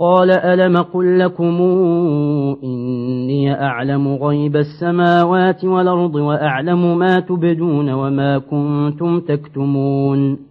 قال ألم قل لكم إني أعلم غيب السماوات والأرض وأعلم ما تبدون وما كنتم تكتمون